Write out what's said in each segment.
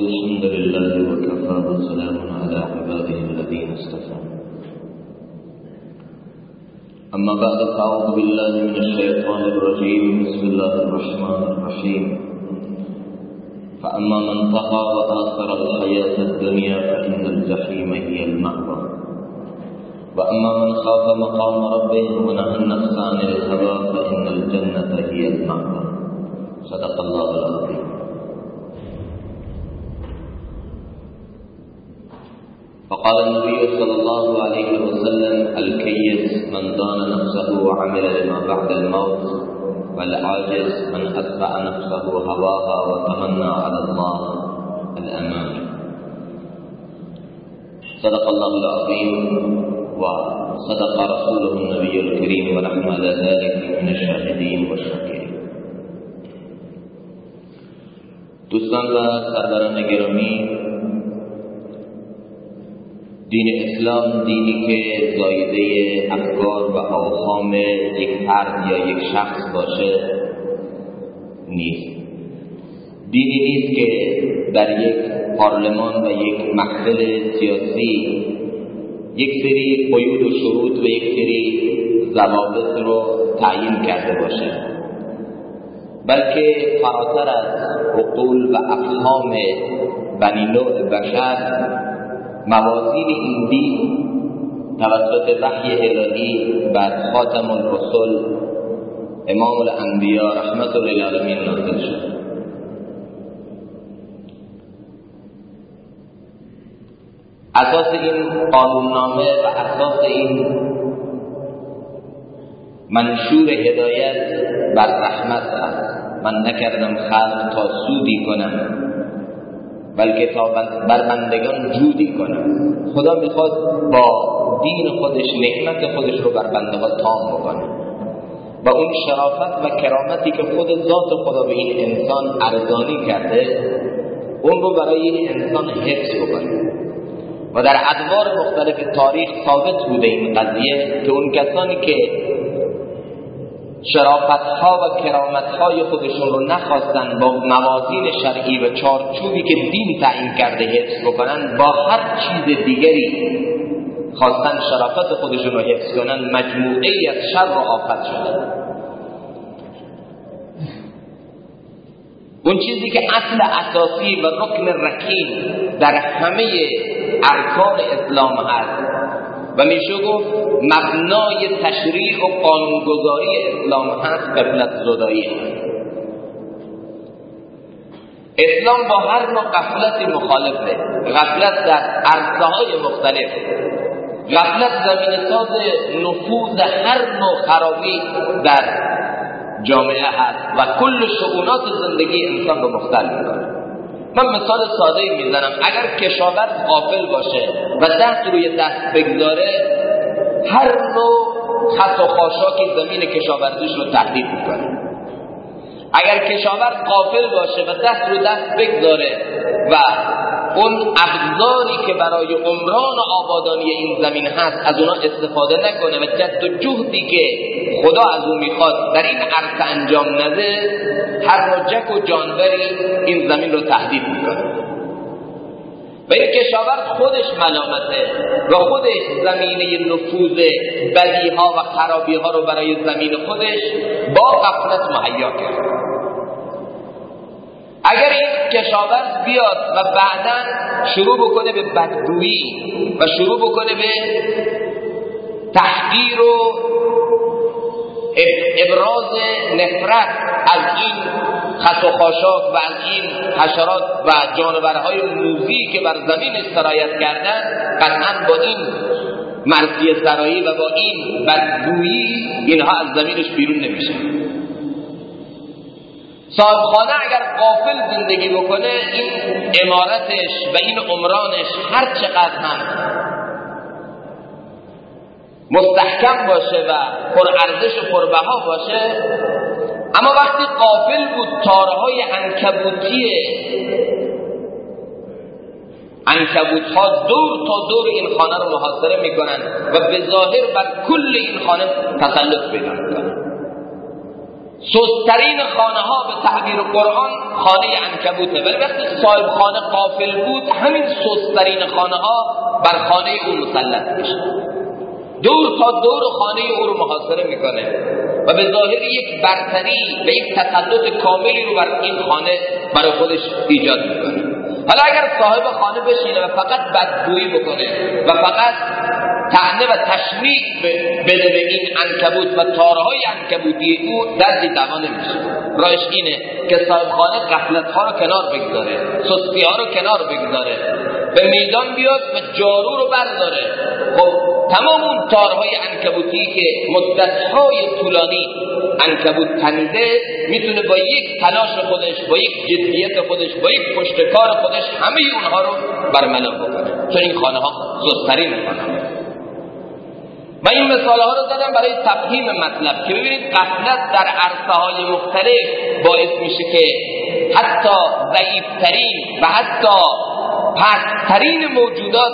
الحمد لله وكفى وسلام على عباده الذين اصطفى. أما بعد فأعوذ بالله من الشيطان الرجيم. بسم الله الرحمن الرحيم. فأما من طغى وآثر الحياة الدنيا فإن الجحيم هي المأوى. وأما من خاف مقام ربه ونهى النفس عن الهوى فإن الجنة هي المأوى. صدق الله العظيم. فقال النبي صلى الله عليه وسلم الكيس من دان نفسه وعمل لما بعد الموت والعاجز من أتبع نفسه هواها وتمنى على الله الأمان. صدق الله العظيم وصدق رسوله النبي الكريم ونحن على ذلك من الشاهدين والشاكرين. دوستان و سروران گرامی دین اسلام دینی که زایده افکار و آخام یک فرد یا یک شخص باشه نیست. دینی نیست که در یک پارلمان و یک محفل سیاسی یک سری قیود و شروط و یک سری ضوابط رو تعیین کرده باشه. بلکه فراتر از عقول و افهام بنی نوع بشر موازین این دین توسط وحی الهی بر خاتم الرسل امام الانبیا رحمت للعالمین نازل شد. اساس این قانوننامه و اساس این منشور هدایت بر رحمت است. من نکردم خلق تا سودی کنم. بلکه تا بر بندگان جودی کنم خدا می‌خواد با دین خودش نعمت خودش رو بر بنده ها تام بکنه. و اون شرافت و کرامتی که خود ذات خدا به این انسان ارزانی کرده اون رو برای این انسان حفظ بکنه. و در ادوار مختلف تاریخ ثابت بوده این قضیه که اون کسانی که شرافت ها و کرامت های خودشون رو نخواستن با موازین شرعی و چارچوبی که دین تعیین کرده حفظ بکنن با هر چیز دیگری خواستن شرافت خودشون رو حفظ کنن مجموعه از شر و آفت شدن. اون چیزی که اصل اساسی و رکن رکین در همه ارکان اسلام هست و میشه گفت مبنای تشریع و قانونگذاری اسلام هست قبلت زدایی اسلام با هر نوع قفلتی مخالفه غفلت در عرصه های مختلف. غفلت زمین ساز نفوذ هر نوع خرابی در جامعه هست و کل شعونات زندگی انسان رو مختل می‌کنه. من مثال ساده می‌زنم. اگر کشاورز غافل باشه و دست روی دست بگذاره هر نوع خط و خاشاکی زمین کشاورزیش رو تهدید می‌کنه. اگر کشاورز غافل باشه و دست رو دست بگذاره و اون ابزاری که برای عمران و آبادانی این زمین هست از اونا استفاده نکنه و جد و جهدی که خدا از اون می‌خواد در این عرصه انجام نده هر رجک و جانوری این زمین رو تهدید می‌کنه. و این کشاورز خودش ملامته و خودش زمینه نفوذ بدی ها و خرابی ها رو برای زمین خودش با غفلت مهیا کرد. اگر این کشاورز بیاد و بعدا شروع بکنه به بدگویی و شروع بکنه به تحقیر و ابراز نفرت از این خط و خاشاک و از این حشرات و جانورهای موزی که بر زمین سرایت کردن قطعا با این مرسی سرایی و با این بدگویی اینها از زمینش بیرون نمیشه. صاحب خانه اگر قافل زندگی بکنه این امارتش و این عمرانش هر چقدر هم مستحکم باشه و پرارزش و پربها باشه اما وقتی قافل بود تارهای انکبوتی انکبوت ها دور تا دور این خانه رو محاصره می‌کنن و به ظاهر بر کل این خانه تسلط پیدا می‌کنن. سسترین خانه ها به تعبیر قرآن خانه انکبوته ولی وقتی صاحب خانه قافل بود همین سسترین خانه ها بر خانه او مسلط میشه دور تا دور خانه او رو محاصره می‌کنه و به ظاهر یک برتری و یک تسلط کاملی رو بر این خانه برای خودش ایجاد می‌کنه. حالا اگر صاحب خانه بشینه و فقط بدگویی بکنه و فقط تعنه و تشمیق بده به این انکبوت و تارهای انکبوتی او دردی دوا نمیشه. راش اینه که صاحب خانه قفلت ها رو کنار بگذاره سستی رو کنار بگذاره به میدان بیاد و جارو رو برداره. خب تمام اون تارهای انکبوتی که مدتهای طولانی انکبوت تنیده می‌تونه با یک تلاش خودش با یک جدیت خودش با یک پشتکار خودش همه اونها رو برملا بکنه. چون این خانه ها زسترین خانه و این مثال ها رو زدم برای تفهیم مطلب که ببینید قفلت در عرصه های مختلف باعث میشه که حتی ضعیفترین و حتی پسترین موجودات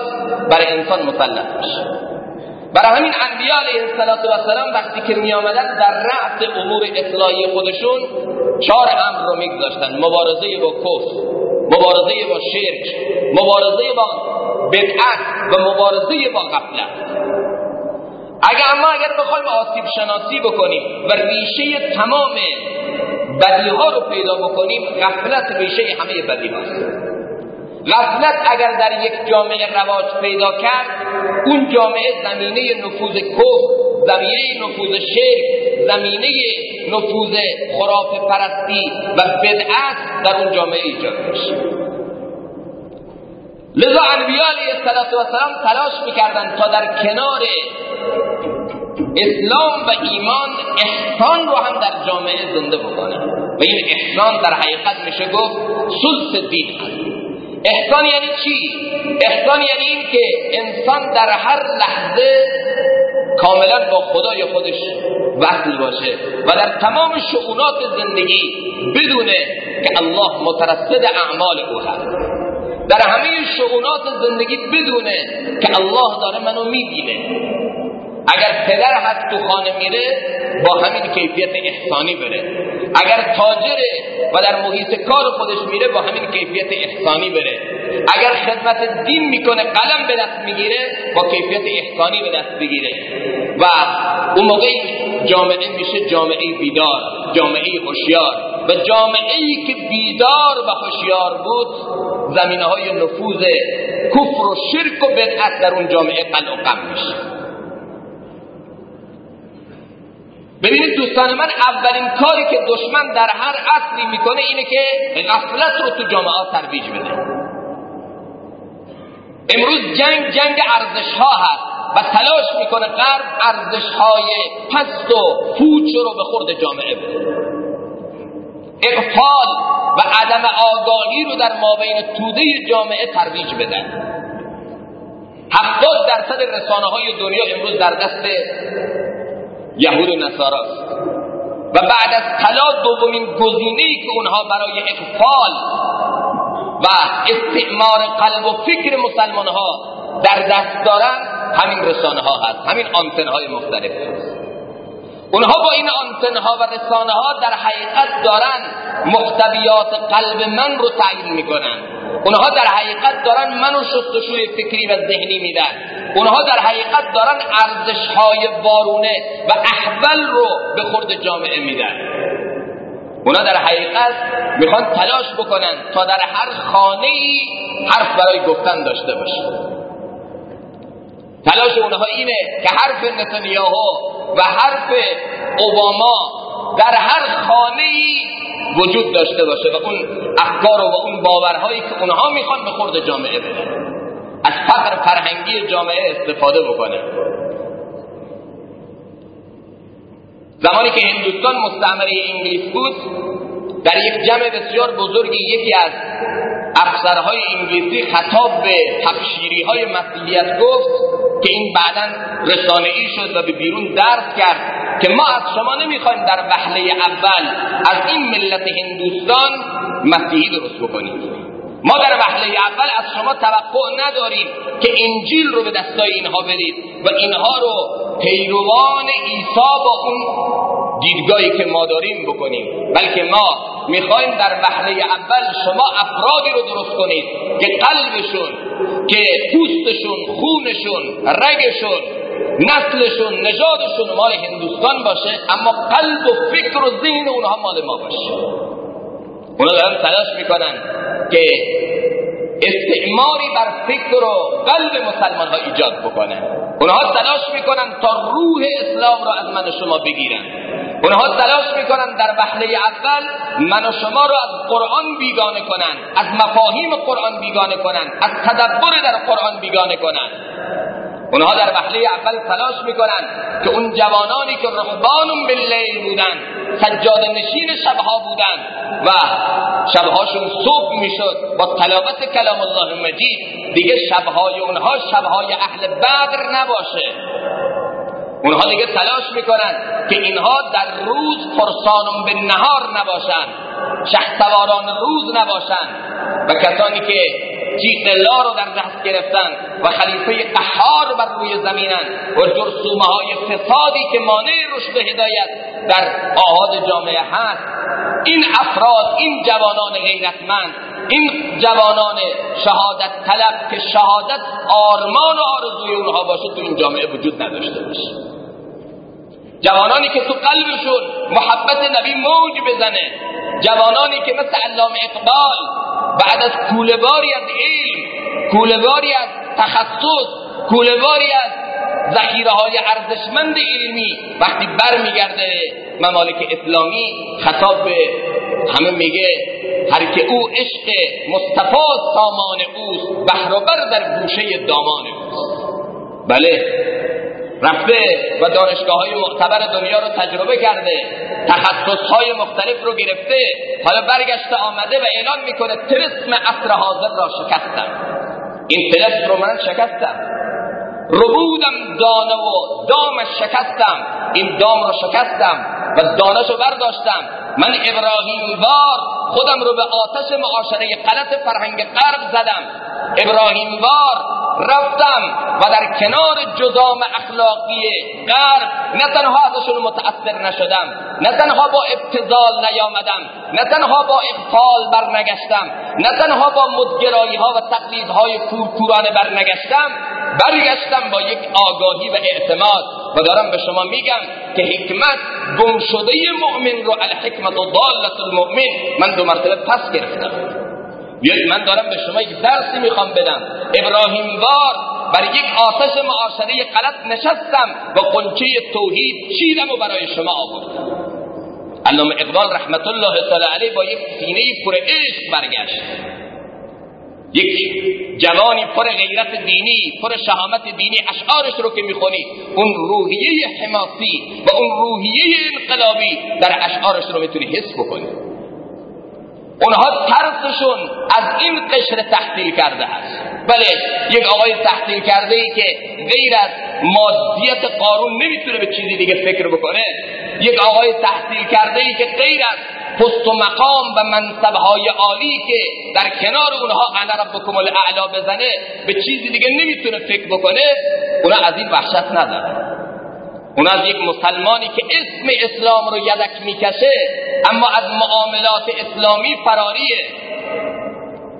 برای انسان مسلط بشه. برای همین انبیاء علیه السلام وقتی که می آمدن در رأس امور اصلاحی خودشون چهار امر رو میگذاشتن. مبارزه با کفر مبارزه با شرک مبارزه با بدعت و مبارزه با غفلت. اگر اما اگر بخوایم آسیب شناسی بکنیم و ریشه تمام بدی ها رو پیدا بکنیم غفلت ریشه همه بدی هاست. غفلت اگر در یک جامعه رواج پیدا کرد اون جامعه زمینه نفوذ کفر زمینه نفوذ شرک زمینه نفوذ خراف پرستی و بدعت در اون جامعه ایجاد میشه. لذا انبیاء علیه السلام تلاش می‌کردن تا در کنار اسلام و ایمان احسان رو هم در جامعه زنده بکنه و این احسان در حقیقت میشه گفت سلس دین احسان یعنی چی؟ احسان یعنی این که انسان در هر لحظه کاملا با خدای خودش وصل باشه و در تمام شعونات زندگی بدونه که الله مترصد اعمال او هست. در همه شعونات زندگی بدونه که الله داره منو می‌بینه اگر پدر هست تو خانه میره با همین کیفیت احسانی بره. اگر تاجره و در محیط کار خودش میره با همین کیفیت احسانی بره. اگر خدمت دین می‌کنه قلم به دست می‌گیره با کیفیت احسانی به دست بگیره. و اون موقع جامعه میشه جامعه بیدار جامعه هوشیار. و جامعه ای که بیدار و هوشیار بود زمینه های نفوذ کفر و شرک و بدعت در اون جامعه قلع میشه. ببینید دوستان من اولین کاری که دشمن در هر عصری می‌کنه اینه که غفلت رو تو جامعه ترویج بده. امروز جنگ جنگ ارزش ها هست و تلاش می‌کنه غرب ارزش های پست و فوچ رو به خورد جامعه بده. اقفال و عدم آگاهی رو در مابین توده جامعه ترویج بدن هفتاد درصد رسانه های دنیا امروز در دست یهود و نصاراست و بعد از طلا دومین گزینه‌ای که اونها برای اقفال و استعمار قلب و فکر مسلمان ها در دست دارن همین رسانه ها هست. همین آنتن های مختلف. اونها با این آنتن ها و رسانه ها در حقیقت دارن محتویات قلب من رو تعیین می‌کنن. اونها در حقیقت دارن منو شستشوی فکری و ذهنی میدن. اونها در حقیقت دارن ارزش های وارونه و احول رو به خورد جامعه میدن. اونا در حقیقت می‌خوان تلاش بکنن تا در هر خانه ای حرف برای گفتن داشته باشه تلاش اونها اینه که حرف نتانیاهو و حرف اوباما در هر خانه وجود داشته باشه و اون افکار و اون باورهایی که اونها می‌خوان به خورد جامعه بدن. از فقر فرهنگی جامعه استفاده بکنه. زمانی که هندوستان مستعمره انگلیس بود در یک جمع بسیار بزرگی یکی از افسرهای انگلیسی خطاب به تبشیری های مسئولیت گفت که این بعدا رسانه ای شد و به بیرون درس کرد که ما از شما نمی‌خوایم در وحله اول از این ملت هندوستان مسیحی درست بکنیم. ما در وحله اول از شما توقع نداریم که انجیل رو به دستای اینها بدید و اینها رو پیروان عیسی با اون دیدگاهی که ما داریم بکنیم. بلکه ما می‌خوایم در وهله اول شما افرادی رو درست کنید که قلبشون که پوستشون خونشون رگشون نسلشون نژادشون مال هندوستان باشه اما قلب و فکر و ذهن اونها مال ما باشه. اونا دارن تلاش می‌کنن. که استعماری بر فکر و قلب مسلمان ها ایجاد بکنن اونها تلاش می‌کنن تا روح اسلام را از من و شما بگیرن. اونها تلاش می‌کنن در وحله اول من و شما را از قرآن بیگانه کنن از مفاهیم قرآن بیگانه کنن از تدبر در قرآن بیگانه کنن. اونها در وحله اول تلاش می‌کنن که اون جوانانی که رهبان باللیل بودن سجاد نشین شبها بودن و شبهاشون صبح می‌شد با تلاوت کلام الله مجید دیگه شبهای اونها شبهای اهل بدر نباشه. اونها دیگه تلاش می‌کنن که اینها در روز فرسانم به نهار نباشن شهسواران روز نباشن. و کسانی که تیغ لا رو در دست گرفتن و خلیفه قهار بر روی زمینن و جرسومه های فسادی که مانع رشد هدایت در آهاد جامعه هست. این افراد این جوانان غیرتمند این جوانان شهادت طلب که شهادت آرمان و آرزوی اونها باشه تو این جامعه وجود نداشته باشه. جوانانی که تو قلبشون محبت نبی موج بزنه. جوانانی که مثل علام اقبال بعد از کولباری از علم کولباری از تخصص کولباری از ذخیره های ارزشمند علمی وقتی برمیگرده ممالک اسلامی خطاب به همه میگه هر که او عشق مصطفی سامان اوست بهرابر در گوشه دامان اوست. بله. رفته و دانشگاه های معتبر دنیا رو تجربه کرده تخصص های مختلف رو گرفته حالا برگشته آمده و اعلان می‌کنه ترسم عصر حاضر را شکستم. این ترسم رو من شکستم. ربودم دانه و دامش شکستم. این دام رو شکستم و دانش رو برداشتم. من ابراهیم وار خودم رو به آتش معاشره غلط فرهنگ غرب زدم. ابراهیم وار رفتم و در کنار جزام اخلاقی غرب نه تنها ازشون متأثر نشدم نه تنها با ابتزال نیامدم نه تنها با اغفال برنگشتم نه تنها با مدگرایی ها و تقلیدهای کورکورانه برنگشتم برگشتم با یک آگاهی و اعتماد. و دارم به شما میگم که حکمت گم شده مؤمن رو الحکمت و ضالت المؤمن. من دو مرتبه پس گرفتم. بیایید من دارم به شما یک درسی می‌خوام بدم. ابراهیم وار بر یک آتش معاشره غلط نشستم و قنچه توحید چیدم و برای شما آوردم. علامه اقبال رحمت الله تعالی علیه با یک سینه پر عشق برگشت. یک جوانی پر غیرت دینی پر شهامت دینی اشعارش رو که می‌خونی اون روحیه حماسی و اون روحیه انقلابی در اشعارش رو می‌تونی حس بکنی. اونها ترسشون از این قشر تحصیل کرده هست بله یک آقای تحصیل کرده ای که غیر از مادیت قارون نمی‌تونه به چیزی دیگه فکر بکنه یک آقای تحصیل کرده ای که غیر از پست و مقام و منصبهای عالی که در کنار اونها انا ربکم الاعلا بزنه به چیزی دیگه نمی‌تونه فکر بکنه اونا از این وحشت نداره اون از یک مسلمانی که اسم اسلام رو یدک می‌کشه اما از معاملات اسلامی فراریه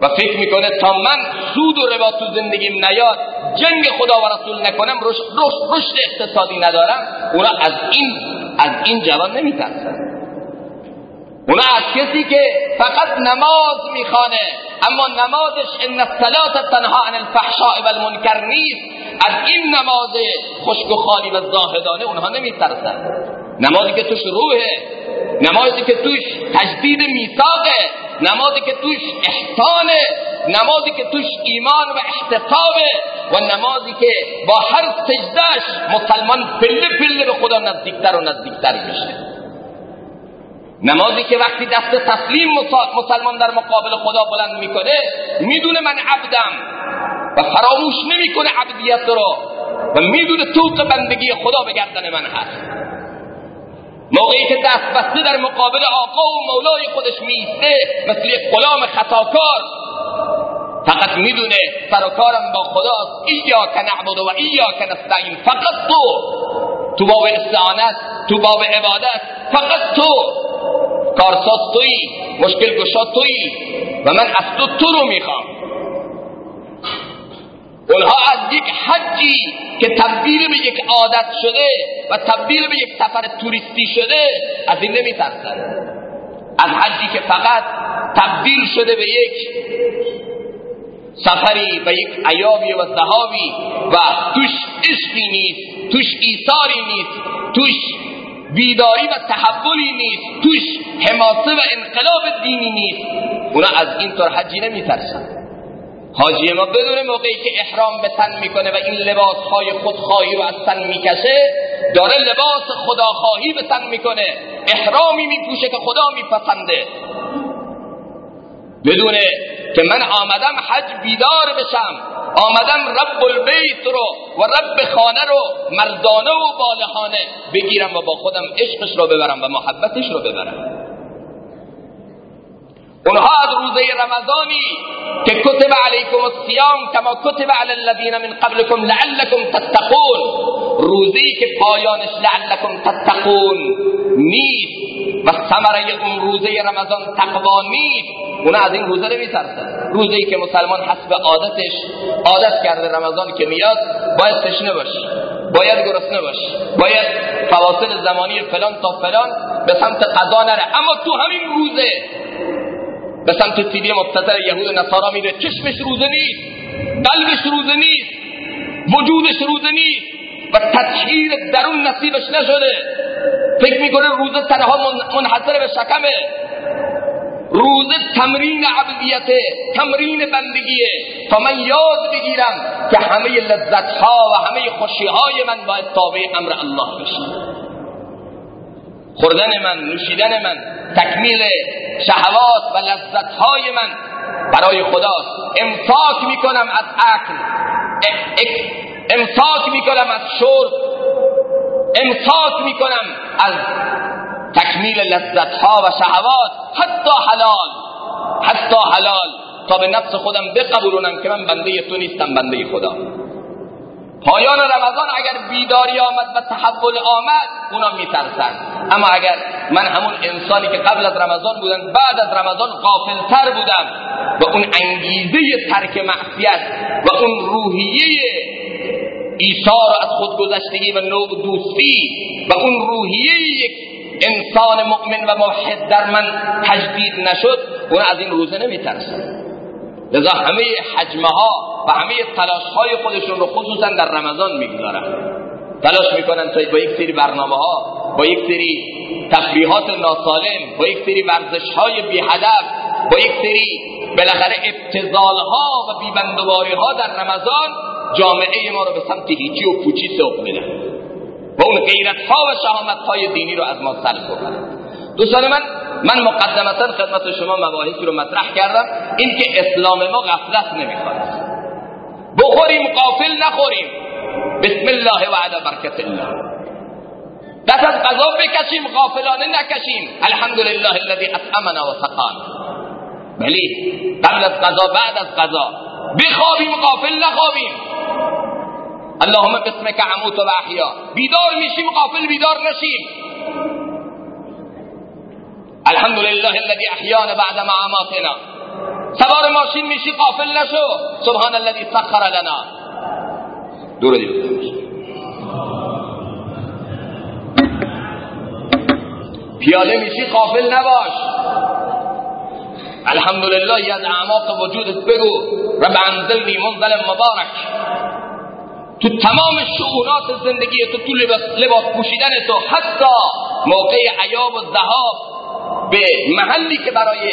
و فکر می‌کنه تا من سود و ربا تو زندگیم نیاد جنگ خدا و رسول نکنم رشد, رشد اقتصادی ندارم اونا از این از این جوان نمیترسن. اونا از کسی که فقط نماز می‌خوانه اما نمازش ان الصلاه تنها عن الفحشاء والمنکر نیست. از این نماز خشک و خالی و زاهدانه اونها نمیترسن. نمازی که توش روحه نمازی که توش تجدید میثاقه نمازی که توش احسانه نمازی که توش ایمان و احتسابه و نمازی که با هر سجدهش مسلمان پله پله به خدا نزدیکتر و نزدیکتر میشه. نمازی که وقتی دست تسلیم مسلمان در مقابل خدا بلند می‌کنه می‌دونه من عبدم و فراموش نمی‌کنه عبدیت رو و می‌دونه توق بندگی خدا به گردن من هست. موقعی که دست بسته در مقابل آقا و مولای خودش میسته مثل یک غلام خطاکار فقط می‌دونه سرکارم با خداست. ایا که نعبد و ایا که نستعین فقط تو. تو باب استعانت تو باب عبادت فقط تو. کارساز توی مشکل گشا توی و من از تو تو رو می‌خوام. اونها از یک حجی که تبدیل به یک عادت شده و تبدیل به یک سفر توریستی شده از این نمیترسن. از حجی که فقط تبدیل شده به یک سفری و یک عیابی و ذهابی و توش عشقی نیست توش ایثاری نیست توش بیداری و تحولی نیست. توش حماسه و انقلاب دینی نیست. اونا از این طور حجی نمیترسن. حاجی ما بدون موقعی که احرام به تن می‌کنه و این لباس های خودخواهی رو از تن می‌کشه داره لباس خداخواهی به تن می‌کنه. احرامی میپوشه که خدا میپسنده. بدونه که من آمدم حج بیدار بشم. آمدم رب البیت رو و رب خانه رو مردانه و بالهانه بگیرم و با خودم عشقش رو ببرم و محبتش رو ببرم. اونها از روزه رمضانی که کتب علیکم الصیام کما کتب علی الذین من قبلكم لعلكم تتقون. روزی که پایانش لعلكم تتقون. نیست و ثمره اون روزه رمضان تقوا نیست. اونا از این روزه نمیترسن. روزی که مسلمان حسب عادتش عادت کرده رمضان که میاد باید تشنه باید گرسنه باشی باید فواصل زمانی فلان تا فلان به سمت قضا نره. اما تو همین روزه به سمت سیدی مبتدر یهود و نصارا میره چشمش روزه نیست قلبش روزه نیست وجودش روزه نیست و تطهیر درون نصیبش نشده. فکر می‌کنه روزه تنها منحصر به شکمه. روزه تمرین عبدیته تمرین بندگیه. تا من یاد بگیرم که همه لذت ها و همه خوشی های من باید تابع امر الله بشه خوردن من نوشیدن من تکمیل شهوات و لذت های من برای خداست. امساک می‌کنم از عقل. امساک می‌کنم از شرب. امساک می‌کنم از تکمیل لذت ها و شهوات. حتی حلال حتی حلال. تا به نفس خودم بقبولونم که من بنده تو نیستم بنده خدا. پایان رمضان اگر بیداری آمد و تحول آمد اونا میترسن. اما اگر من همون انسانی که قبل از رمضان بودن بعد از رمضان غافلتر بودم و اون انگیزه ترک معصیت و اون روحیه ایثار از خودگذشتگی و نوع دوستی و اون روحیه یک انسان مؤمن و موحد در من تجدید نشد اون از این روزه نمیترسن. لذا همه حجمه ها و همه تلاش های خودشون رو خصوصا در رمضان می‌گذارن. تلاش می‌کنن تا با یک سری برنامه ها با یک سری تفریحات ناسالم با یک سری ورزش های بی هدف با یک سری بالاخره ابتزال ها و بیبندواری ها در رمضان جامعه ما رو به سمت هیچی و پوچی سوق میدن و اون غیرت ها و شهامت های دینی رو از ما سلب بکنن. دوستان من من مقدمتا خدمت شما مباحثی رو مطرح کردم. این که اسلام ما غفلت نمی‌خواد بخوریم قافل نخوریم. بسم الله و علی برکت الله. دست از غذا بکشیم غافلانه نکشیم. الحمدلله الذي اطعمنا و سقانا. بلی قبل از غذا بعد از غذا. بخوابیم غافل نخوابیم. اللهم بسمك عموت و احیا. بیدار میشیم غافل بیدار نشیم. الحمد لله الذي احيانا بعد ما اماتنا سوار ماشین میشی قافل نشو. سبحان الذي سخر لنا. دور دی پیاده میشی قافل نباش. الحمدلله از اعماق وجودت بگو. رب انزلنی منزل مبارک. تو تمام شعونات زندگی تو تو لباس پوشیدن تو حتی موقع عیاب و ذهاب به محلی که برای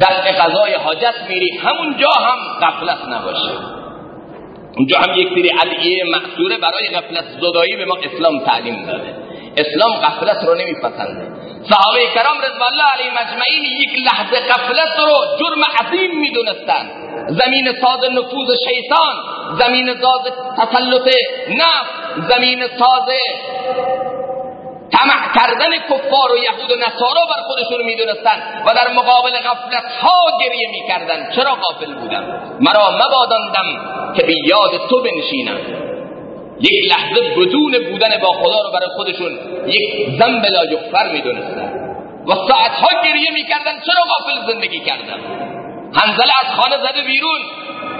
دست غذای حاجت میری همونجا هم غفلت نباشه. اونجا هم یک سری ادعیه مقصوره برای غفلت زدایی به ما اسلام تعلیم داده. اسلام غفلت رو نمیپسنده. صحابه کرام رضوان الله علیهم اجمعین یک لحظه غفلت رو جرم عظیم می‌دونستن. زمین ساز نفوذ شیطان زمین ساز تسلط نفس زمین ساز طمع کردن کفار و یهود و نصارا بر خودشون می‌دونستن و در مقابل غفلت ها گریه می‌کردن. چرا غافل بودم؟ مرا مباداندم که به یاد تو بنشینم. یک لحظه بدون بودن با خدا رو برای خودشون یک ذنب لا یغفر می‌دونستن. و ساعتها گریه می‌کردن. چرا غافل زندگی کردن هنزله از خانه زده بیرون.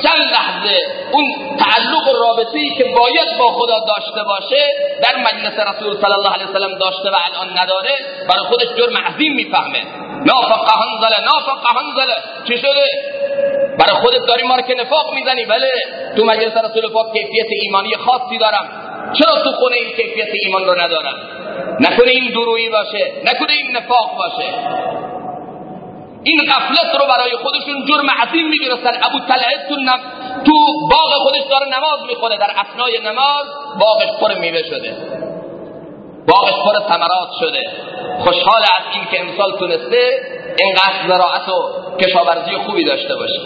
چند لحظه اون تعلق و رابطه که باید با خدا داشته باشه در مجلس رسول صلی الله علیه وسلم داشته و الان نداره برای خودش جرم عظیم می‌فهمه. نافق هنزله نافق هنزله. چی شده؟ برای خودت داری ما که نفاق می‌زنی؟ بله. تو مجلس رسول پاک کیفیت ایمانی خاصی دارم. چرا تو خونه این کیفیت ایمان رو ندارم؟ نکنه این درویی باشه نکنه این نفاق باشه. این غفلت رو برای خودشون جرم عظیم می‌دونستن ابو طلحه تو, نم... تو باغ خودش داره نماز می‌خونه. در اثنای نماز باغش پر میوه شده. باغش پر ثمرات شده. خوشحال از این که امسال تونسته اینقدر زراعت و کشاورزی خوبی داشته باشه.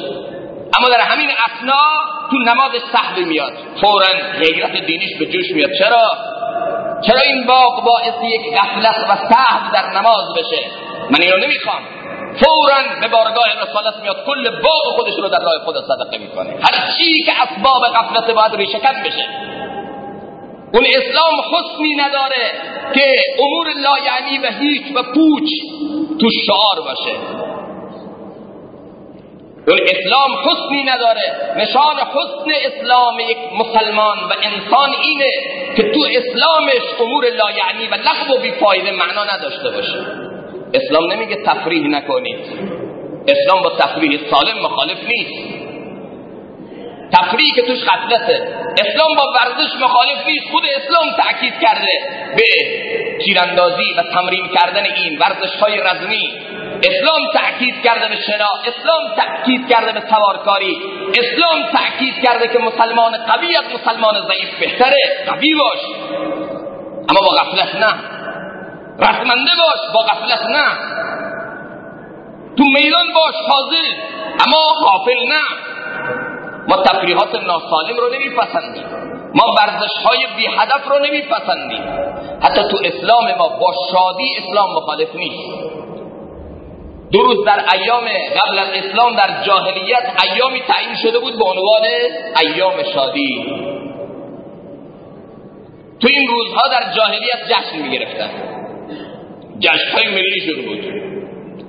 اما در همین اثنا تو نمازش سحب میاد. فورا غیرت دینیش به جوش میاد. چرا؟ چرا این باغ باعث یک غفلت و سحب در نماز بشه؟ من اینو نمی‌خوام. فورا به بارگاه رسالت میاد کل باغ خودش رو در راه خدا صدقه می‌کنه. هر چی که اسباب غفلت باید ریشکن بشه. اون اسلام حسنی نداره که امور لا یعنی و هیچ و پوچ تو شعار باشه. اون اسلام حسنی نداره. نشان حسن اسلام یک مسلمان و انسان اینه که تو اسلامش امور لا یعنی و لغو و بیفایده معنا نداشته باشه. اسلام نمیگه تفریح نکنید. اسلام با تفریح سالم مخالف نیست. تفریح که توش غفلته اسلام با ورزش مخالف نیست. خود اسلام تأکید کرده به تیراندازی و تمرین کردن این ورزش های رزمی. اسلام تأکید کرده به شنا. اسلام تأکید کرده به سوارکاری. اسلام تأکید کرده که مسلمان قوی از مسلمان ضعیف بهتره قوی باش. اما با غفلت نه. رحمنده باش با غفلت نه. تو میدان باش حاضر. اما غافل نه. ما تفریحات ناسالم رو نمیپسندیم. ما ورزش های بی هدف رو نمیپسندیم. حتی تو اسلام ما با شادی اسلام مخالف نیست. دو روز در ایام قبل از اسلام در جاهلیت ایامی تعیین شده بود به عنوان ایام شادی. تو این روزها در جاهلیت جشن می گرفتن جشن های ملی شده بود.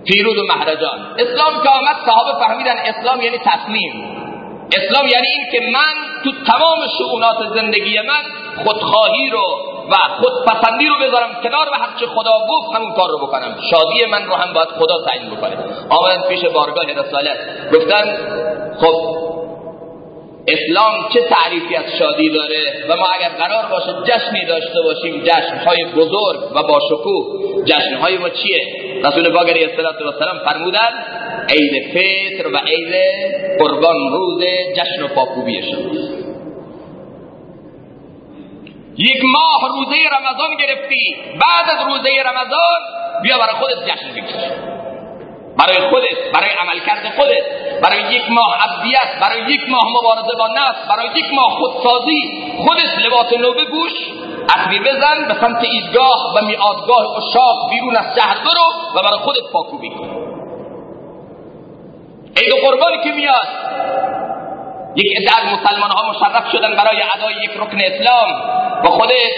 پیروز و مهرجان. اسلام که آمد صحابه فهمیدن اسلام یعنی تسلیم. اسلام یعنی این که من تو تمام شعونات زندگی من خودخواهی رو و خودپسندی رو بذارم کنار و هرچه خدا گفت همون کار رو بکنم. شادی من رو هم باید خدا تعیین بکنه. آمدن پیش بارگاه رسالت. گفتن خب اسلام چه تعریفی از شادی داره؟ و ما اگر قرار باشه جشنی داشته باشیم جشنهای بزرگ و با شکوه. جشنهای ما چیه؟ رسول پاک علیه السلام فرمودن عید فطر و عید قربان روز جشن و پاکوبی یک ماه روزه رمضان گرفتی. بعد از روزه رمضان بیا برای خودت جشن بگیر. برای خودت برای عملکرد خودت برای یک ماه عبدیت برای یک ماه مبارزه با نفس برای یک ماه خودسازی خودت لباس نو بپوش عطری بزن به سمت ایدگاه و میادگاه اشاق بیرون از شهر برو و برای خودت پاکوبی کن. عید قربانی که میاد. یک عده از مسلمان ها مشرف شدن برای ادای یک رکن اسلام. و خودت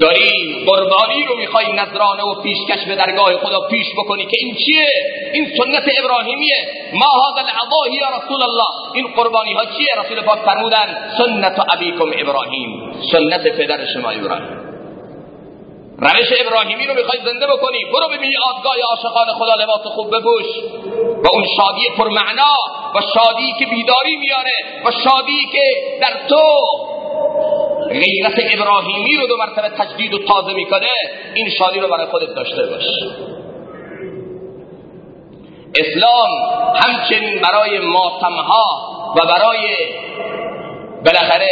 داری قربانی رو می‌خوای نظرانه و پیشکش به درگاه خدا پیش بکنی که این چیه؟ این سنت ابراهیمیه. ما هذا العضاهی یا رسول الله. این قربانی ها چیه؟ رسول پاک فرمودن سنت ابیکم ابراهیم. سنت پدر شما ابراهیم. روش ابراهیمی رو می‌خوای زنده بکنی. برو ببینی آدگاه عاشقان خدا لباس خوب بپوش. و اون شادی پرمعنا و شادی که بیداری میاره و شادی که در تو غیرت ابراهیمی رو دو مرتبه تجدید و تازه می‌کنه این شادی رو برای خودت داشته باش. اسلام همچنین برای ماتمها و برای بالاخره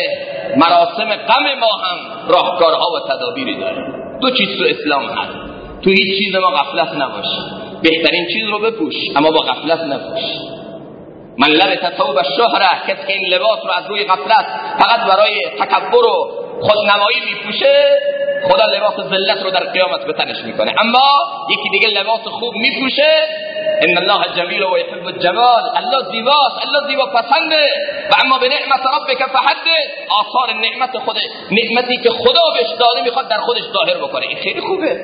مراسم غم ما هم راهکارها و تدابیری داره. دو چیز تو اسلام هست. تو هیچ چیز ما غفلت نباش. بهترین چیز رو بپوش اما با غفلت نپوش من لبس ثوب الشهره کسی که این لباس رو از روی غفلت فقط برای تکبر و خودنمایی میپوشه خدا لباس ذلت رو در قیامت به تنش می‌کنه. اما یکی دیگه لباس خوب میپوشه ان الله جمیل و یحب الجمال. الله زیباست الله زیبا پسنده. و اما به نعمت ربک فحدث. آثار نعمت خود نعمتی که خدا بهش داده می‌خواد در خودش ظاهر بکنه. این خیلی خوبه.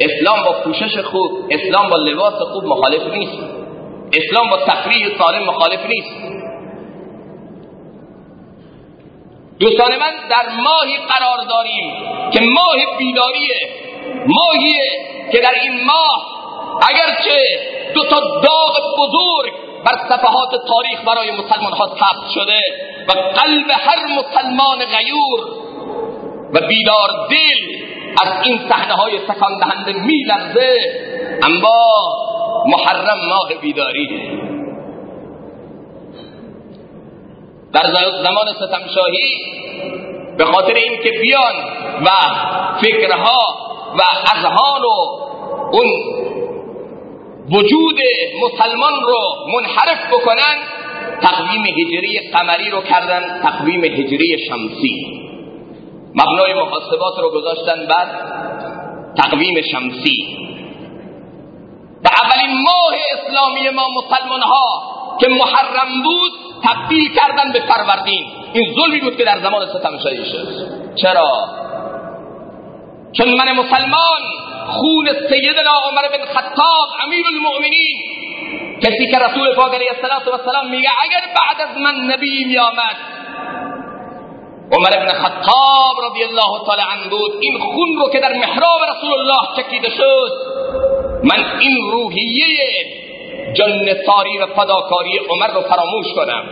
اسلام با پوشش خوب اسلام با لباس خوب مخالف نیست. اسلام با تفریح سالم مخالف نیست. دوستان من در ماهی قرار داریم که ماه بیداریه. ماهیه که در این ماه اگرچه دو تا داغ بزرگ بر صفحات تاریخ برای مسلمان ها ثبت شده و قلب هر مسلمان غیور و بیدار دل از این صحنه های سکان دهنده میلرزه اما محرم ماه بیداری. در زمان ستمشاهی به خاطر اینکه بیان و فکرها و اذهان و اون وجود مسلمان رو منحرف بکنن تقویم هجری قمری رو کردن تقویم هجری شمسی. مبنای محاسبات رو گذاشتن بر تقویم شمسی. و اولین ماه اسلامی ما مسلمان ها که محرم بود تبدیل کردن به فروردین این ظلمی بود که در زمان ستم شد. چرا؟ چون من مسلمان خون سیدنا عمر بن خطاب امیر المؤمنین. کسی که رسول پاک علیه السلام میگه اگر بعد از من نبی میآمد عمر بن خطاب رضی الله تعالی عنه بود. این خون رو که در محراب رسول الله چکیده شد من این روحیه جنتاری و فداکاری عمر رو فراموش کنم.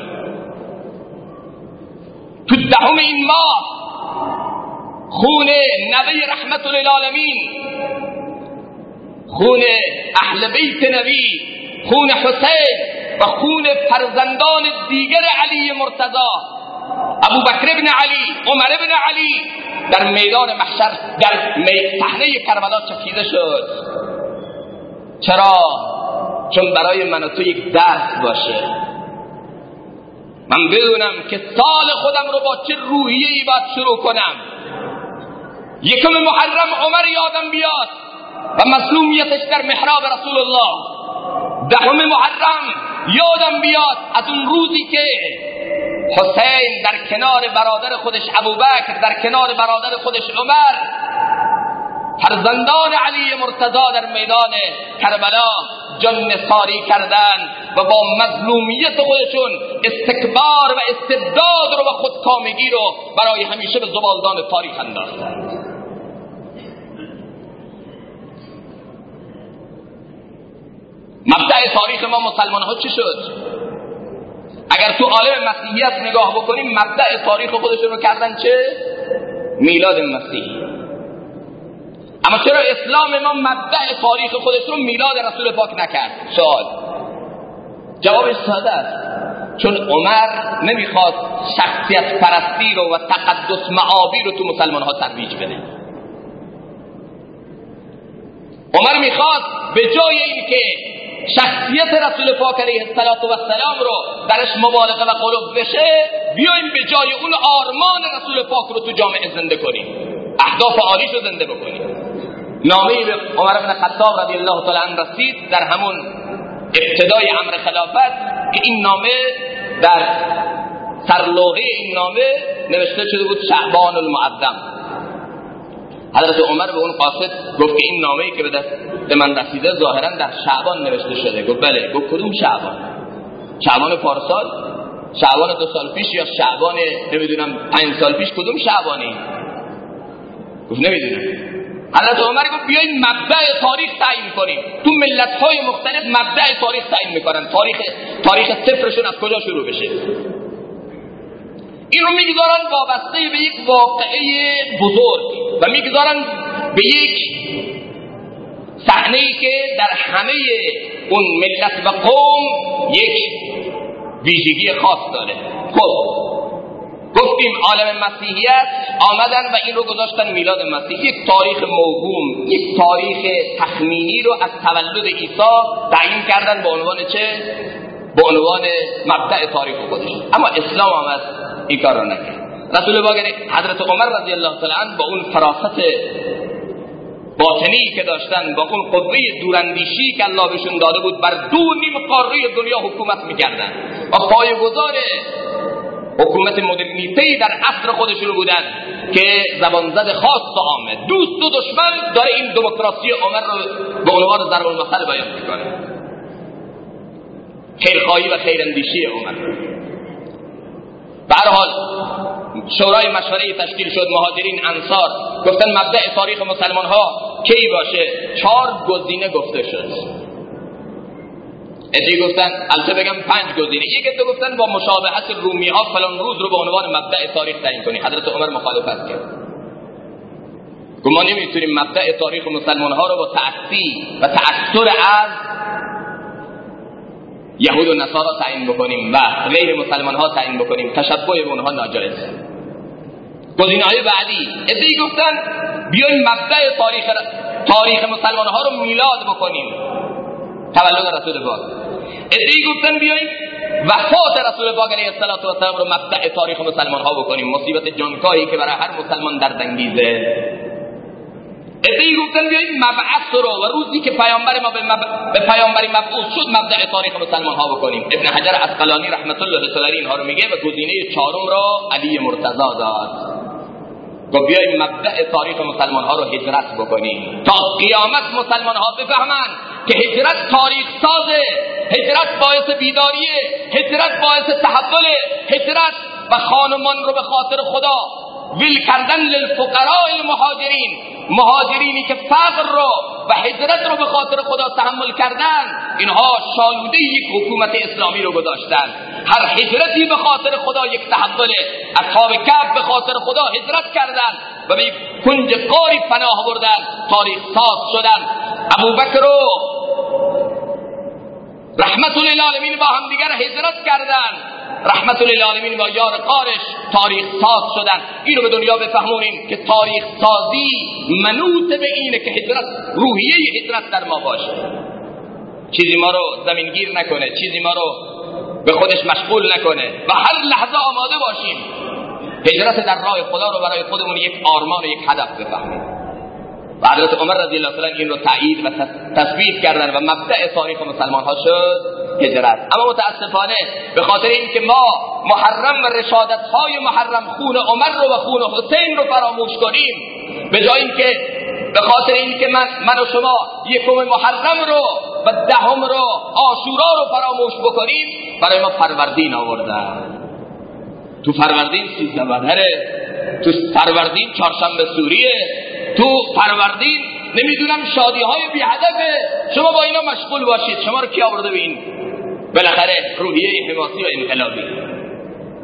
تو دهم این ماه خون نبی رحمت للعالمین خون اهل بیت نبی خون حسین و خون فرزندان دیگر علی مرتضا ابو بکر ابن علی عمر ابن علی در میدان محشر در صحنه کربلا چکیده شد. چرا؟ چون برای من تو یک درس باشه. من بدونم که سال خودم رو با چه روحیه ای باید شروع کنم. یکم محرم عمر یادم بیاد و مسلومیتش در محراب رسول الله دهم محرم یادم بیاد از اون روزی که حسین در کنار برادر خودش ابوبکر در کنار برادر خودش عمر فرزندان علی مرتضا در میدان کربلا جن ساری کردن و با مظلومیت خودشون استکبار و استبداد رو و خودکامگی رو برای همیشه به زبالدان تاریخ انداختند مبدع تاریخ ما مسلمان ها چی شد؟ اگر تو عالم مسیحیت نگاه بکنیم مبدع تاریخ خودشون رو کردن چه؟ میلاد مسیح اما چرا اسلام ما مبدع تاریخ خودش رو میلاد رسول پاک نکرد؟ سوال. جوابش ساده است. چون عمر نمی‌خواد شخصیت پرستی رو و تقدس معابی رو تو مسلمان ها ترویج بده. عمر می‌خواد به جای اینکه شخصیت رسول پاک علیه السلام رو درش مبالغه و قلوب بشه بیایم به جای اون آرمان رسول پاک رو تو جامعه زنده کنیم. اهداف عالیش رو زنده بکنیم نامه به عمر بن خطاب رضی الله تعالی عنه رسید در همون ابتدای امر خلافت که این نامه در سرلوحه این نامه نوشته شده بود شعبان المعظم. حضرت عمر به اون قاصد گفت که این نامه که به دست به من رسیده ظاهرا در شعبان نوشته شده. گفت بله گفت کدوم شعبان؟ شعبان پارسال شعبان دو سال پیش یا شعبان نمی‌دونم پنج سال پیش؟ کدوم شعبانی؟ گفت نمی‌دونم. حضرت عمر گفت بیاین مبدع تاریخ تعیین کنیم. تو ملت های مختلف مبدع تاریخ تعیین می‌کنن. تاریخ تاریخ صفرشون از کجا شروع بشه؟ این رو می‌گذارن وابسته به یک واقعه بزرگ و می‌گذارن به یک صحنه که در همه اون ملت و قوم یک ویژگی خاص داره. خب گفتیم عالم مسیحیت آمدن و این رو گذاشتن میلاد مسیح. یک تاریخ موهوم یک تاریخ تخمینی رو از تولد عیسی تعیین کردن به عنوان چه؟ به عنوان مبدع تاریخ خودش. اما اسلام آمد این کار رو نکرد. رسول پاک حضرت عمر رضی الله تعالی با اون فراست باطنی که داشتن با اون قوه دوراندیشی که الله بهشون داده بود بر دو نیم قاره دنیا حکومت می‌کردن. و پایه‌گذار حکومت مدرنیته در عصر خودشون بودن که زبانزد خاص و عامه. دوست و دشمن داره این دموکراسی عمر رو به عنوان ضرب المثل بیان می‌کنه. خیرخواهی و خیراندیشی عمر به حال شورای مشوره تشکیل شد مهاجرین انصار. گفتن مبدع تاریخ مسلمان ها کی باشه؟ چهار گزینه گفته شد. ادی گفتن؟ البته بگم پنج گزینه. یک تو گفتن با مشابهت رومی ها فلان روز رو به عنوان مبدع تاریخ تعیین کنی. حضرت عمر مخالفت کرد. ما نمی‌تونیم مبدع تاریخ مسلمان ها رو با تأثیر و تأثیر از یهود و نصارا تعیین بکنیم و غیر مسلمان ها تعیین بکنیم. تشبه به اونها ناجایز. گزینه های بعدی. ادعی گفتن بیایم مبدع تاریخ تاریخ مسلمان ها رو میلاد بکنیم. تولد رسول پاک ادعی گفتن بیایم وفات رسول پاک علیه السلام رو مبدع تاریخ مسلمان ها بکنیم. مصیبت جانکاهی که برای هر مسلمان در دنگیزه. ادعی گفتن بیایید مبعث رو و روزی که پیامبر ما به, مب... به پیامبری مبعوث شد مبدع تاریخ مسلمان ها بکنیم. ابن حجر اسقلانی رحمت الله تعالی اینها رو میگه و گزینه چهارم را علی مرتضی داد. گفت بیاییم مبدع تاریخ مسلمان ها رو هجرت بکنیم تا قیامت مسلمان ها بفهمند که هجرت تاریخ سازه هجرت باعث بیداریه هجرت باعث تحول هجرت و خانمان رو به خاطر خدا ویل کردن للفقراء المهاجرین مهاجرینی که فقر رو و هجرت رو به خاطر خدا تحمل کردن اینها شالوده یک حکومت اسلامی رو گذاشتن. هر هجرتی به خاطر خدا یک تحوله اصحاب کف به خاطر خدا هجرت کردن و به کنج قاری پناه بردن. تاریخ ساز شدن. ابو بکر رو رحمت للعالمین با هم دیگر هجرت کردن. رحمت للعالمین با یار قارش تاریخ ساز شدن اینو به دنیا بفهمونیم که تاریخ سازی منوط به اینه که هجرت روحیه هجرت در ما باشه چیزی ما رو زمینگیر نکنه چیزی ما رو به خودش مشغول نکنه و هر لحظه آماده باشیم هجرت در راه خدا رو برای خودمون یک آرمان و یک هدف بفهمیم و حضرت عمر رضی الله عنه این رو تایید و تثبیت کردن و مبدع تاریخ مسلمان ها شد هجرت. اما متاسفانه به خاطر اینکه ما محرم و رشادت های محرم خون عمر رو و خون حسین رو فراموش کنیم به جای اینکه به خاطر اینکه من من و شما یکم محرم رو و دهم رو آشورا رو فراموش بکنیم برای ما فروردین آوردن. تو فروردین سیزده بدره تو فروردین چهارشنبه سوریه تو فروردین نمی‌دونم شادی های بی هدفه شما با اینا مشغول باشید. شما رو کی آورده به این؟ بالاخره روحیه حماسی و انقلابی.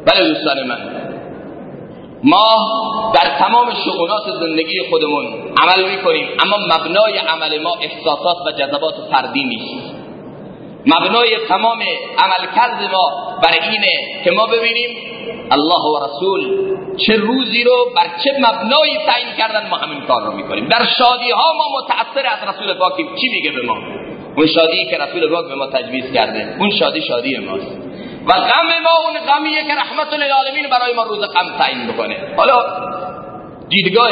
بله دوستان من. ما در تمام شغلات زندگی خودمون عمل می‌کنیم اما مبنای عمل ما احساسات و جذبات فردی نیست. مبنای تمام عملکرد ما بر اینه که ما ببینیم الله و رسول چه روزی رو بر چه مبنایی تعیین کردن ما همین کار رو می‌کنیم؟ در شادی ها ما متأثر از رسول پاکیم چی میگه به ما؟ اون شادی که رسول پاک به ما تجویز کرده اون شادی شادی ماست. و غم ما اون غمیه که رحمت للعالمین برای ما روز غم تعیین بکنه. حالا دیدگاه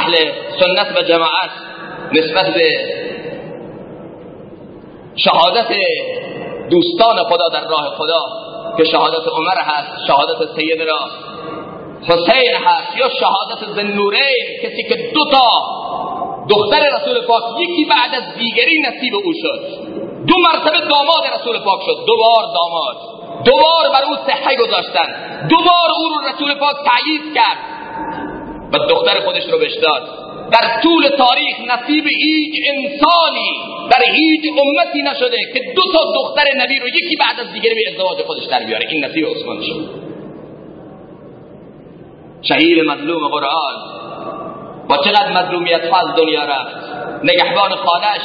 اهل سنت و جماعت نسبت به شهادت دوستان خدا در راه خدا که شهادت عمر هست شهادت سیدنا حسین هست یا شهادت زنورین کسی که دو تا دختر رسول پاک یکی بعد از دیگری نصیب او شد. دو مرتبه داماد رسول پاک شد دو بار داماد. دو بار بر او صحه گذاشتن. دو بار او رو رسول پاک تعیید کرد. و دختر خودش رو بهش در طول تاریخ نصیب هیچ انسانی در هیچ امتی نشده که دو تا دختر نبی رو یکی بعد از دیگری به ازدواج خودش در بیاره. این نصیب عثمان شد. شهید مظلوم قرآن با چقدر مظلومیت از دنیا رفت. نگهبان خانش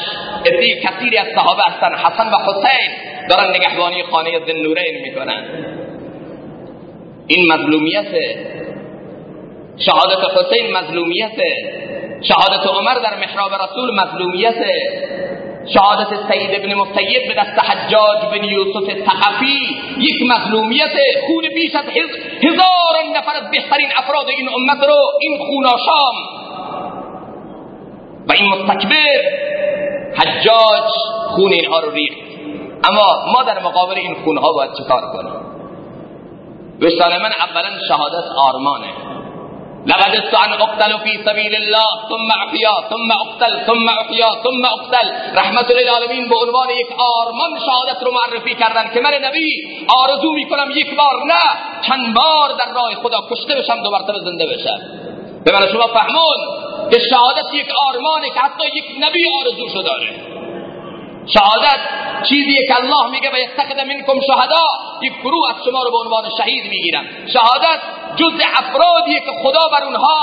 ادهی کثیری از صحابه هستن. حسن و حسین دارن نگهبانی خانه ذنورین می‌کنن. این مظلومیت شهادت حسین مظلومیت. شهادت عمر در محراب رسول مظلومیت شهادت سید ابن مسیب به دست حجاج بن یوسف تقفی یک مظلومیت خون بیش از هزار نفر از بهترین افراد این امت رو این خوناشام و این مستکبر حجاج خون اینها رو ریخت. اما ما در مقابل این خونها باید چکار کنیم؟ دوستان من اولا شهادت آرمانه. لقد استعن اقتل في سبيل الله ثم احیا ثم اقتل ثم احیا ثم اقتل. رحمت للعالمین به عنوان یک آرمان شهادت رو معرفی کردن که من نبی آرزو می‌کنم یک بار نه چند بار در راه خدا کشته بشم دو مرتبه زنده بشم. به من شما فهمون که شهادت یک آرمانه که حتی یک نبی آرزوشو داره. شهادت چیزیه که الله میگه و یستخد منکم شهدا یک گروه از شما رو به عنوان شهید می‌گیرم. شهادت جز افرادیه که خدا بر اونها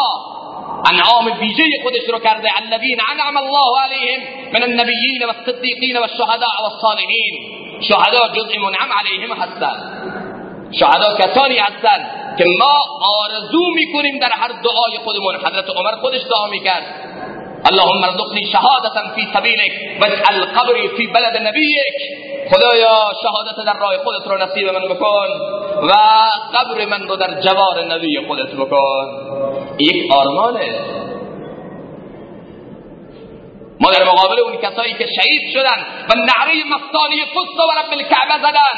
انعام ویژه خودش رو کرده. الذين انعم الله عليهم من النبیین و الصدیقین و الشهداء و الصالحین. شهدا جزء منعم علیهم هستن شهدا کسانی هستن که ما آرزو می‌کنیم در هر دعای خودمون. حضرت عمر خودش دعا می‌کرد. اللهم ارزقني شهادة في سبيلك واجعل قبري في بلد نبيك. خدایا شهادت در راه خودت رو نصیب من بکن و قبر من رو در جوار نبی خودت بکن یک آرمانه؟ ما در مقابل اون کسایی که شهید شدن. و نعره مستانی قدس و رب الکعبه زدن.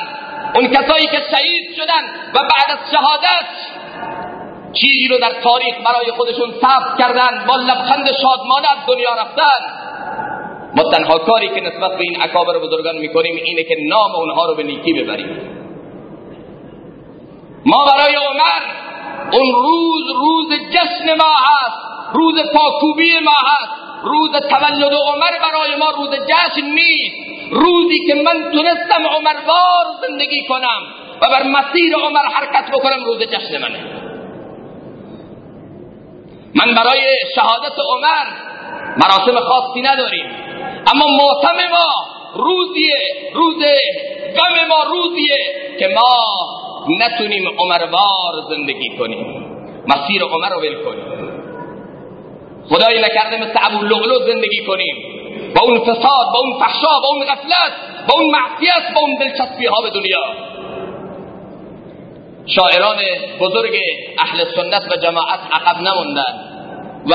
اون کسایی که شهید شدن. و بعد از شهادت چیزی رو در تاریخ برای خودشون ثبت کردن. با لبخند شادمانه از دنیا رفتن. ما تنها کاری که نسبت به این اکابر بزرگان می‌کنیم اینه که نام اونها رو به نیکی ببریم. ما برای عمر اون روز روز جشن ما هست. روز پاکوبی ما هست. روز تولد عمر برای ما روز جشن نیست. روزی که من تونستم عمروار زندگی کنم و بر مسیر عمر حرکت بکنم روز جشن منه. من برای شهادت عمر مراسم خاصی نداریم. اما ماتم ما روزیه روز غم ما روزیه که ما نتونیم عمروار زندگی کنیم. مسیر عمر رو ول کنیم. خدایی نکرده مثل ابو لغلو زندگی کنیم. با اون فساد با اون فحشا با اون غفلت با اون معصیت با اون دلچسبی ها به دنیا. شاعران بزرگ اهل سنت و جماعت عقب نموندن و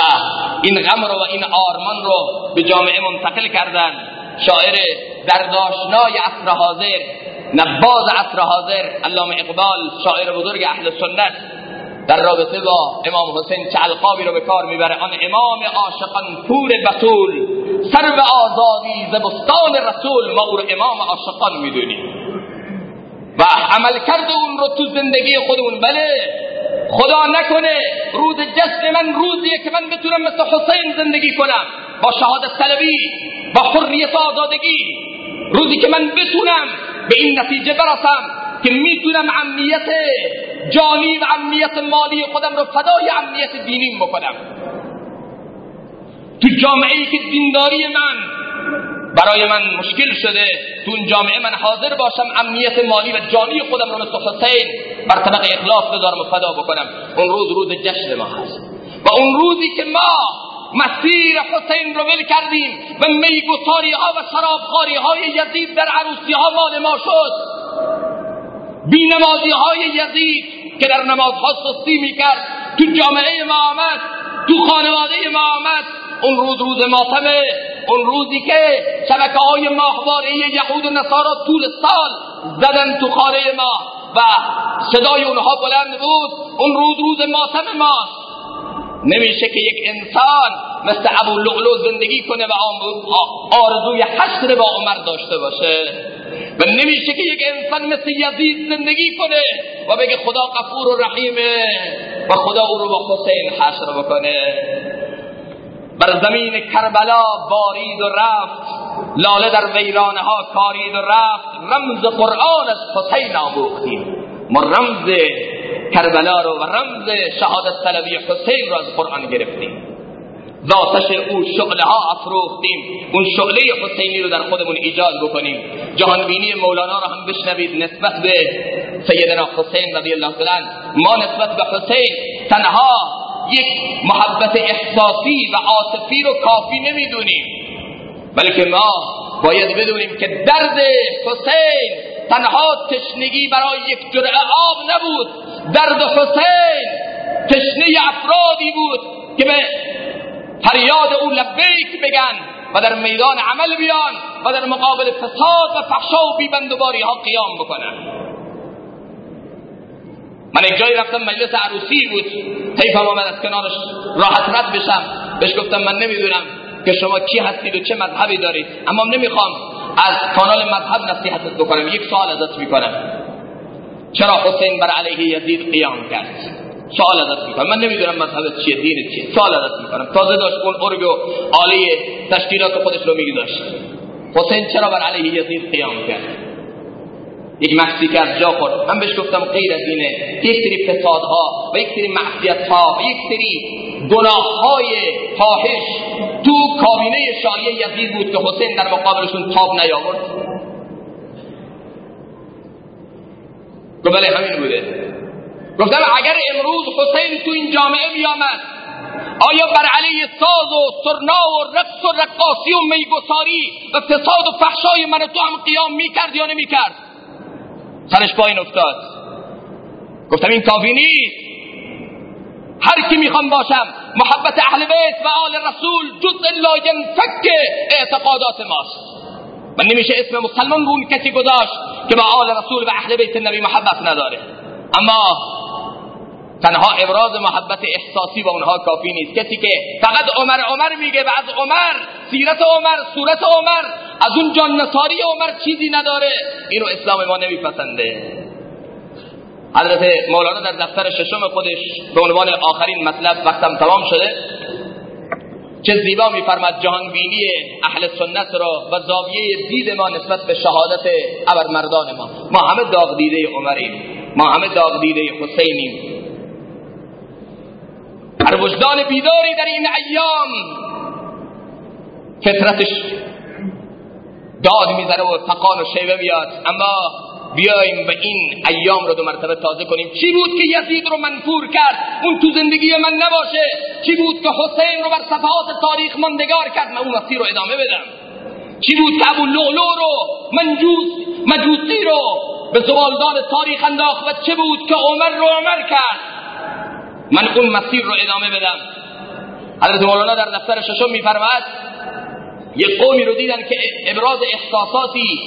این غم رو و این آرمان رو به جامعه منتقل کردن شاعر درداشنای عصر حاضر نباز عصر حاضر علامه اقبال شاعر بزرگ اهل سنت در رابطه با امام حسین چه القابی رو به کار می‌بره. آن امام عاشقان پور بطول سر به آزادی زبستان رسول ما او رو امام عاشقان می‌دونیم. و عمل کرده اون رو تو زندگی خودمون. بله. خدا نکنه روز جشن من روزیه که من بتونم مثل حسین زندگی کنم. با شهادت طلبی با حریت آزادگی. روزی که من بتونم به این نتیجه برسم که می‌تونم امنیت جانی و امنیت مالی خودم رو فدای امنیت دینیم بکنم. تو جامعه که دینداری من برای من مشکل شده. تو جامعه من حاضر باشم امنیت مالی و جانی خودم رو مثل حسین بر طبق اخلاص بذارم و فدا بکنم. اون روز روز جشن ما هست. و اون روزی که ما مسیر حسین رو ول کردیم و میگساری ها و شرابخاری های یزید در عروسی ها مال ما شد. بینمازی های یزید که در نمازها سستی می‌کرد تو جامعه ما آمد. تو خانواده ما آمد. اون روز روز ماتمه. اون روزی که شبکه های ماهواره یهود و نصارا طول سال زدن تو خانه ما و صدای اونها بلند بود اون روز روز ماتم ماست. نمیشه که یک انسان مثل ابو لعلو زندگی کنه و آرزوی حشر با عمر داشته باشه. و نمیشه که یک انسان مثل یزید زندگی کنه و بگه خدا غفور و رحیمه و خدا او رو با حسین حشر بکنه. بر زمین کربلا بارید و رفت. لاله در ویرانه ها کارید و رفت. رمز قرآن از حسین آموختیم. ما رمز کربلا رو و رمز شهادت طلبی حسین رو از قرآن گرفتیم. ذاتش او شعله ها افروختیم. اون شعله حسینی رو در خودمون ایجاد بکنیم. جهانبینی مولانا رو هم بشنوید نسبت به سیدنا حسین رضی الله عنه. ما نسبت به حسین تنها یک محبت احساسی و عاطفی رو کافی نمی‌دونیم. بلکه ما باید بدونیم که درد حسین تنها تشنگی برای یک جرعه آب نبود. درد حسین تشنه افرادی بود که به فریاد او لبیک بگن و در میدان عمل بیان و در مقابل فساد و فحشا و بیبندوباری ها قیام بکنن. من یک جایی رفتم مجلس عروسی بود. حیفم آمد از کنارش راحت رد بشم. بهش گفتم من نمی‌دونم که شما کی هستید و چه مذهبی دارید. اما نمی‌خوام از کانال مذهب نصیحتت بکنم. یک سوال ازت می‌کنم. چرا حسین بر علیه یزید قیام کرد؟ سوال ازت می‌کنم. من نمی‌دونم مذهب چیه دین چیه. سوال ازت می‌کنم. تازه داشت اون ارگ و عالی تشکیلات خودش رو میگی داشت حسین چرا بر علیه یزید قیام کرد؟ یک محسی که از جا خورد. من بهش گفتم غیر از اینه. یک سری فسادها و یک سری معصیتها و یک سری گناه های فاحش تو کابینه شاهی یزید بود که حسین در مقابلشون تاب نیاورد. گفت بله همین بوده. گفتم اگر امروز حسین تو این جامعه بیامد آیا بر علیه ساز و سرنا و رقص و رقاصی و میگساری و فساد و فحشای من تو هم قیام می‌کرد یا نمی‌کرد؟ سرش پایین افتاد. گفتم این کافی نیست. هر کی می‌خوام باشم محبت اهل بیت و آل رسول جز لا ینفک اعتقادات ماست. من نمیشه اسم مسلمان بون کسی گذاشت که با آل رسول و اهل بیت نبی محبت نداره. اما تنها ابراز محبت احساسی با اونها کافی نیست. کسی که فقط عمر عمر میگه و از عمر سیرت عمر صورت عمر از اون جان نصاری عمر چیزی نداره. اینو اسلام ما نمیپسنده. حضرت مولانا در دفتر ششم خودش به عنوان آخرین مطلب وقتم تمام شده چه زیبا میفرماد جهانبینی اهل سنت را و زاویه دید ما نسبت به شهادت مردان ما. ما همه داغ دیده عمریم. ما همه داغ دیده حسینیم. هر وجدان بیداری در این ایام فطرتش داد می‌زنه و فقان و شیوه میاد اما بیایم و این ایام رو دو مرتبه تازه کنیم. چی بود که یزید رو منفور کرد؟ اون تو زندگی من نباشه. چی بود که حسین رو بر صفحات تاریخ ماندگار کرد؟ من اون مسیر رو ادامه بدم. چی بود که ابو لولو رو منجوس مجوسی رو به زوالدان تاریخ انداخت و چه بود که عمر رو عمر کرد؟ من اون مسیر رو ادامه بدم. حضرت مولانا در دفتر ششم میفرماد یک قومی رو دیدن که ابراز احساساتی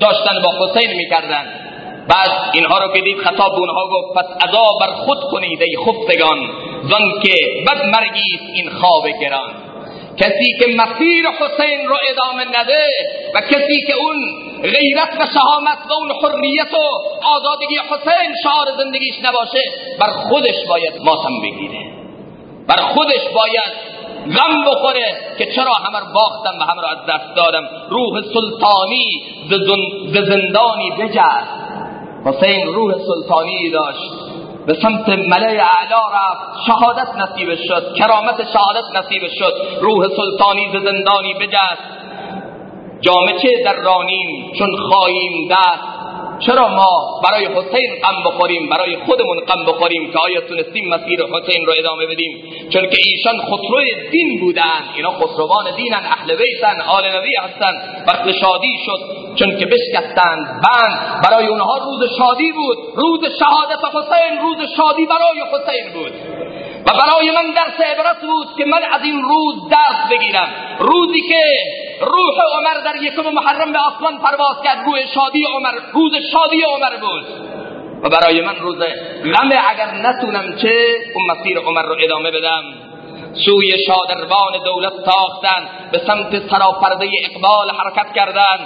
داشتن با حسین می‌کردن. بعد اینها رو که دید خطاب به اونها گفت پس ادا بر خود کنید ای خفتگان زن که بد مرگیست این خواب گران. کسی که مسیر حسین رو ادامه نده و کسی که اون غیرت و شهامت و اون حریت و آزادگی حسین شعار زندگیش نباشه بر خودش باید ماتم بگیره. بر خودش باید غم بخوره که چرا همه رو باختم و همه رو از دست دادم. روح سلطانی ز زندانی بجست. حسین روح سلطانی داشت. به سمت ملای اعلا رفت شهادت نصیب شد کرامت شهادت نصیب شد روح سلطانی زندانی بجست. جامچه در رانیم چون خواهیم دست. چرا ما برای حسین غم بخوریم برای خودمون غم بخوریم که آیا تونستیم مسیر حسین رو ادامه بدیم؟ چون که ایشان خسرو دین بودن اینا خسروان دینن اهل بیتن آل نبی هستن وقت شادی شد چون که بشکستند بند برای اونها روز شادی بود روز شهادت حسین روز شادی برای حسین بود. و برای من درس عبرت بود که من از این روز درس بگیرم. روزی که روح عمر در یکم محرم به آسمان پرواز کرد روح شادی عمر روز شادی عمر بود. و برای من روز غم اگر نتونم چه اون مسیر عمر رو ادامه بدم. سوی شادروان دولت تاختن به سمت سراپرده اقبال حرکت کردن.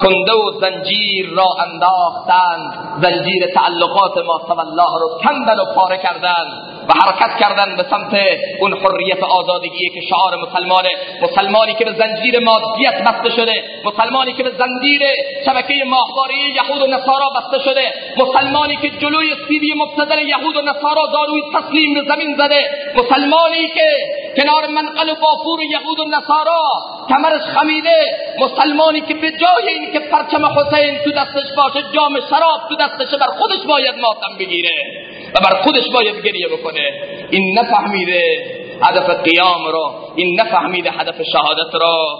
کنده و زنجیر را انداختن زنجیر تعلقات ما الله رو کندن و پاره کردن. و حرکت کردن به سمت اون حریت آزادگی که شعار مسلمانه. مسلمانی که به زنجیر مادیت بسته شده. مسلمانی که به زنجیر شبکه ماهواره یهود و نصارا بسته شده. مسلمانی که جلوی سیدی مبتدر یهود و نصارا داروی تسلیم به زمین زده. مسلمانی که کنار منقل و بافور یهود و نصارا کمرش خمیده. مسلمانی که به جای این که پرچم حسین تو دستش باشه جام شراب تو دستش بر خودش باید ماتم بگیره. و بر خودش باید گریه بکنه. این نفهمیده هدف قیام را این نفهمیده هدف شهادت را.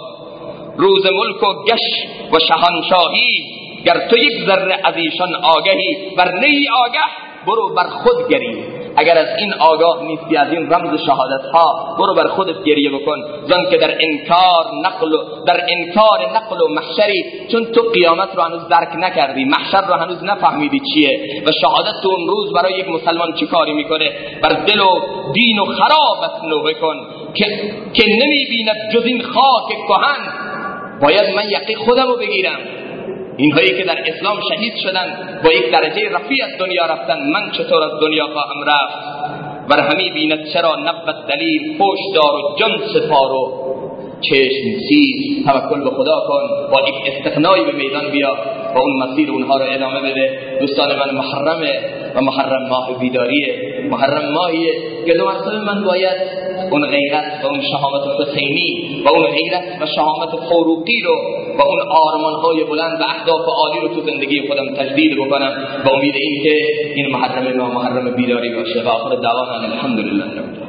روز ملک و گش و شهانشاهی گر تو یک ذره از ایشان آگهی بر نی آگه برو بر خود گری. اگر از این آگاه نیستی از این رمز شهادت ها برو بر خودت گریه بکن. زن که در انکار نقل و در انکار نقل و محشری چون تو قیامت رو هنوز درک نکردی محشر رو هنوز نفهمیدی چیه و شهادت تو اون روز برای یک مسلمان چی کاری می‌کنه؟ بر دل و دین و خرابت نوه کن. که, که نمی‌بیند جز این خاک کهن. باید من یقی خودم رو بگیرم. اینهایی که در اسلام شهید شدن با یک درجه رفیع از دنیا رفتن من چطور از دنیا خواهم رفت؟ بر همی بیند چرا نبت دلیل پشت دار و جان سپار و چشم سیز توکل به خدا کن با یک استقنایی به میدان بیا. و اون مسیر اونها رو ادامه بده. دوستان من محرمه و محرم ماه بیداریه. محرم ماهیه. که دو من باید اون غیرت و اون شهامت حسینی و اون غیرت و شهامت فروقی رو و اون آرمان های بلند و اهداف عالی رو تو زندگی خودم تجدید بکنم. با امید اینکه این محرم ما محرم بیداری باشه. و آخر دعوانا الحمدلله